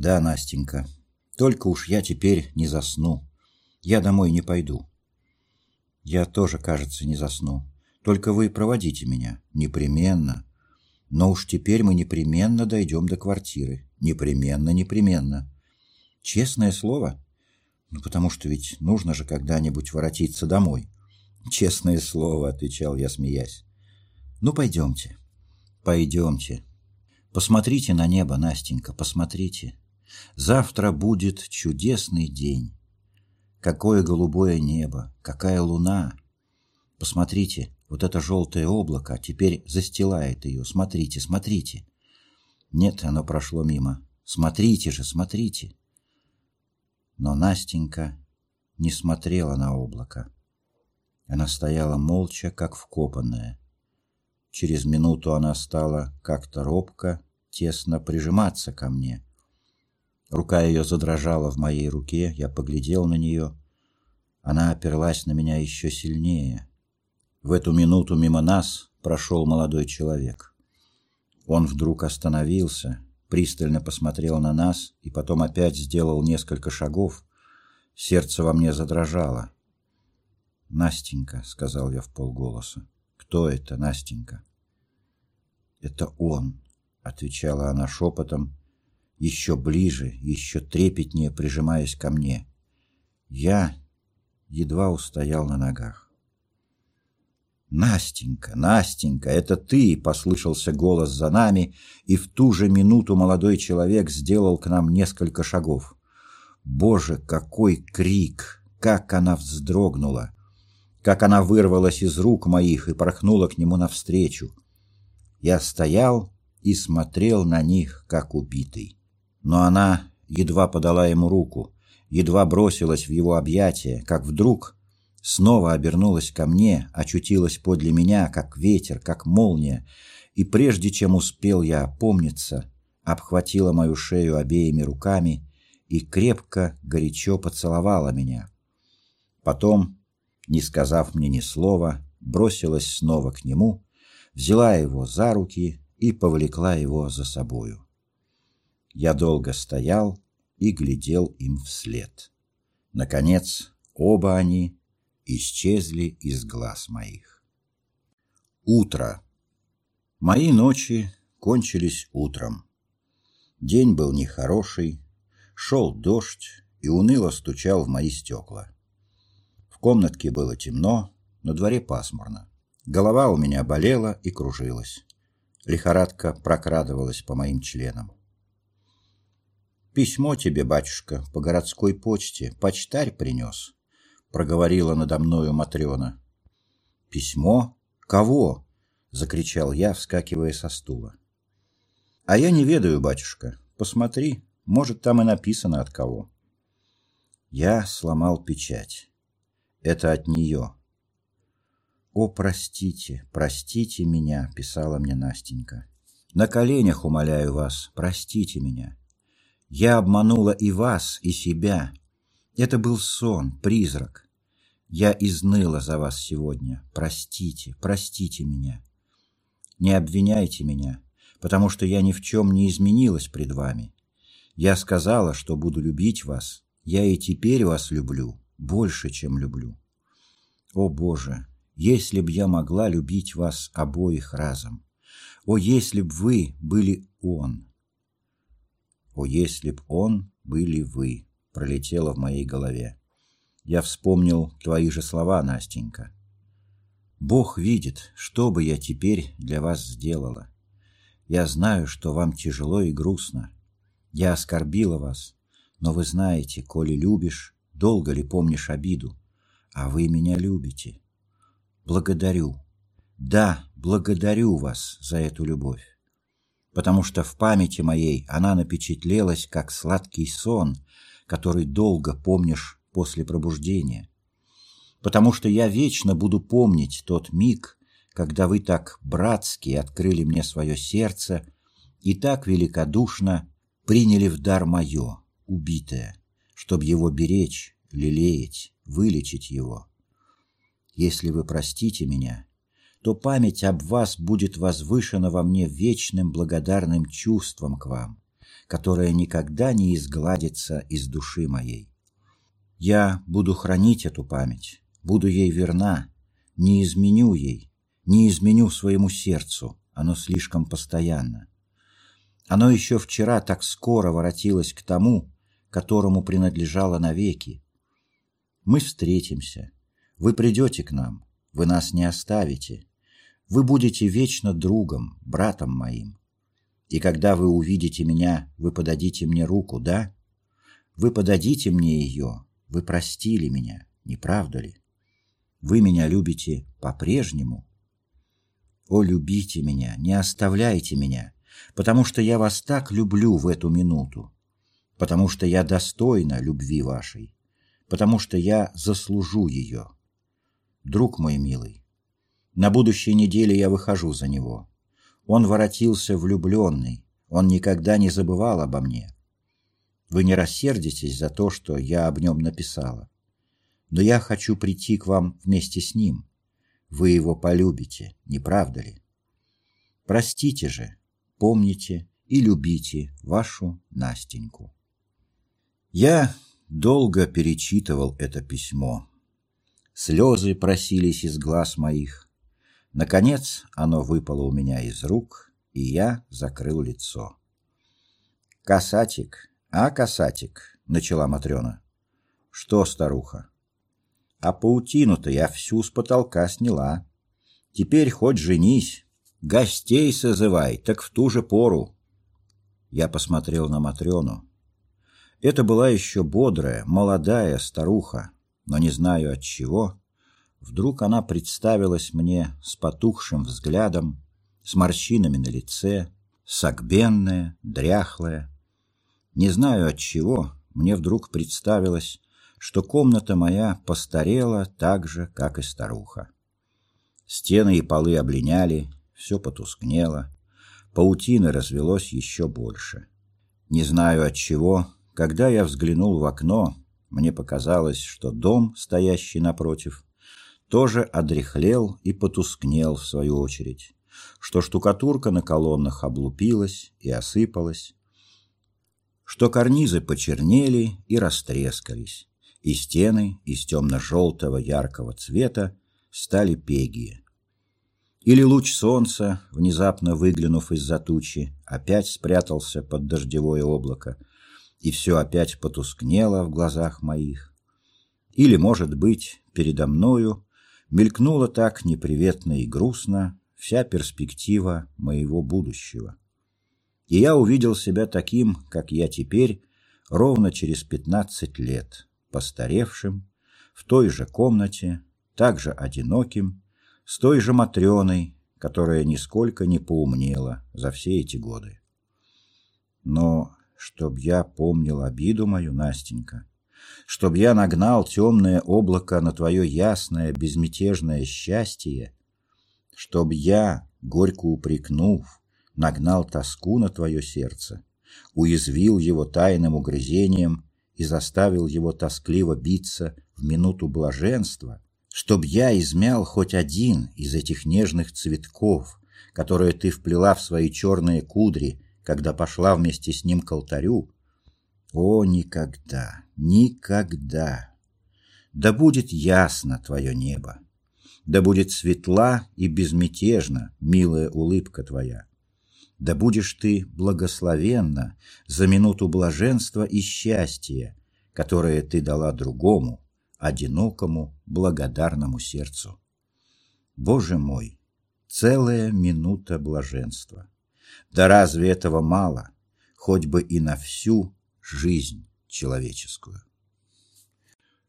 Да, Настенька, только уж я теперь не засну. Я домой не пойду. Я тоже, кажется, не засну. Только вы проводите меня. Непременно. Но уж теперь мы непременно дойдем до квартиры. Непременно, непременно. Честное слово? Ну, потому что ведь нужно же когда-нибудь воротиться домой. Честное слово, отвечал я, смеясь. Ну, пойдемте. Пойдемте. Посмотрите на небо, Настенька, посмотрите. Завтра будет чудесный день. Какое голубое небо, какая луна. Посмотрите, вот это желтое облако теперь застилает ее. Смотрите, смотрите. Нет, оно прошло мимо. Смотрите же, смотрите. Но Настенька не смотрела на облако. Она стояла молча, как вкопанная. Через минуту она стала как-то робко, тесно прижиматься ко мне. Рука ее задрожала в моей руке, я поглядел на нее. Она оперлась на меня еще сильнее. В эту минуту мимо нас прошел молодой человек. Он вдруг остановился, пристально посмотрел на нас и потом опять сделал несколько шагов. Сердце во мне задрожало. «Настенька», — сказал я в полголоса. «Кто это, Настенька?» «Это он», — отвечала она шепотом, еще ближе, еще трепетнее прижимаясь ко мне. Я едва устоял на ногах. «Настенька, Настенька, это ты!» — послышался голос за нами, и в ту же минуту молодой человек сделал к нам несколько шагов. Боже, какой крик! Как она вздрогнула! Как она вырвалась из рук моих и порхнула к нему навстречу! Я стоял и смотрел на них, как убитый. Но она едва подала ему руку, едва бросилась в его объятия, как вдруг снова обернулась ко мне, очутилась подле меня, как ветер, как молния, и прежде чем успел я опомниться, обхватила мою шею обеими руками и крепко, горячо поцеловала меня. Потом, не сказав мне ни слова, бросилась снова к нему, взяла его за руки и повлекла его за собою. Я долго стоял и глядел им вслед. Наконец, оба они исчезли из глаз моих. Утро. Мои ночи кончились утром. День был нехороший, шел дождь и уныло стучал в мои стекла. В комнатке было темно, на дворе пасмурно. Голова у меня болела и кружилась. Лихорадка прокрадывалась по моим членам. «Письмо тебе, батюшка, по городской почте. Почтарь принес», — проговорила надо мною Матрена. «Письмо? Кого?» — закричал я, вскакивая со стула. «А я не ведаю, батюшка. Посмотри, может, там и написано от кого». Я сломал печать. Это от нее. «О, простите, простите меня», — писала мне Настенька. «На коленях умоляю вас, простите меня. Я обманула и вас, и себя. Это был сон, призрак. Я изныла за вас сегодня. Простите, простите меня. Не обвиняйте меня, потому что я ни в чем не изменилась пред вами. Я сказала, что буду любить вас. Я и теперь вас люблю, больше, чем люблю. О, Боже, если б я могла любить вас обоих разом. О, если б вы были Он. О, если б Он были вы пролетело в моей голове. Я вспомнил твои же слова, Настенька. Бог видит, что бы я теперь для вас сделала. Я знаю, что вам тяжело и грустно. Я оскорбила вас, но вы знаете, коли любишь, долго ли помнишь обиду, а вы меня любите. Благодарю. Да, благодарю вас за эту любовь. Потому что в памяти моей она напечатлелась, как сладкий сон, который долго помнишь после пробуждения. Потому что я вечно буду помнить тот миг, когда вы так братски открыли мне свое сердце и так великодушно приняли в дар мое, убитое, чтобы его беречь, лелеять, вылечить его. Если вы простите меня, то память об вас будет возвышена во мне вечным благодарным чувством к вам, которая никогда не изгладится из души моей. Я буду хранить эту память, буду ей верна, не изменю ей, не изменю своему сердцу, оно слишком постоянно. Оно еще вчера так скоро воротилось к тому, которому принадлежало навеки. Мы встретимся, вы придете к нам, вы нас не оставите, вы будете вечно другом, братом моим. И когда вы увидите меня, вы подадите мне руку, да? Вы подадите мне ее, вы простили меня, не правда ли? Вы меня любите по-прежнему? О, любите меня, не оставляйте меня, потому что я вас так люблю в эту минуту, потому что я достойна любви вашей, потому что я заслужу ее. Друг мой милый, на будущей неделе я выхожу за него. Он воротился влюбленный, он никогда не забывал обо мне. Вы не рассердитесь за то, что я об нем написала. Но я хочу прийти к вам вместе с ним. Вы его полюбите, не правда ли? Простите же, помните и любите вашу Настеньку. Я долго перечитывал это письмо. Слезы просились из глаз моих. Наконец оно выпало у меня из рук, и я закрыл лицо. «Касатик, а, касатик?» — начала Матрена. «Что, старуха?» «А паутину-то я всю с потолка сняла. Теперь хоть женись, гостей созывай, так в ту же пору». Я посмотрел на Матрену. Это была еще бодрая, молодая старуха, но не знаю от чего. Вдруг она представилась мне с потухшим взглядом, с морщинами на лице, согбенная, дряхлая, не знаю от чего, мне вдруг представилось, что комната моя постарела так же, как и старуха. Стены и полы облиняли, все потускнело, паутины развелось еще больше. Не знаю от чего, когда я взглянул в окно, мне показалось, что дом, стоящий напротив, тоже одряхлел и потускнел в свою очередь, что штукатурка на колоннах облупилась и осыпалась, что карнизы почернели и растрескались, и стены из темно-желтого яркого цвета стали пегие. Или луч солнца, внезапно выглянув из-за тучи, опять спрятался под дождевое облако, и все опять потускнело в глазах моих. Или, может быть, передо мною мелькнула так неприветно и грустно вся перспектива моего будущего и я увидел себя таким, как я теперь, ровно через пятнадцать лет, постаревшим, в той же комнате, также одиноким, с той же Матрёной, которая нисколько не поумнела за все эти годы. Но чтоб я помнил обиду мою, Настенька, чтоб я нагнал темное облако на твое ясное, безмятежное счастье, чтоб я, горько упрекнув, нагнал тоску на твое сердце, уязвил его тайным угрызением и заставил его тоскливо биться в минуту блаженства, чтоб я измял хоть один из этих нежных цветков, которые ты вплела в свои черные кудри, когда пошла вместе с ним к алтарю. О, никогда, никогда! Да будет ясно твое небо, да будет светла и безмятежна милая улыбка твоя да будешь ты благословенна за минуту блаженства и счастья, которое ты дала другому, одинокому, благодарному сердцу. Боже мой, целая минута блаженства. Да разве этого мало, хоть бы и на всю жизнь человеческую?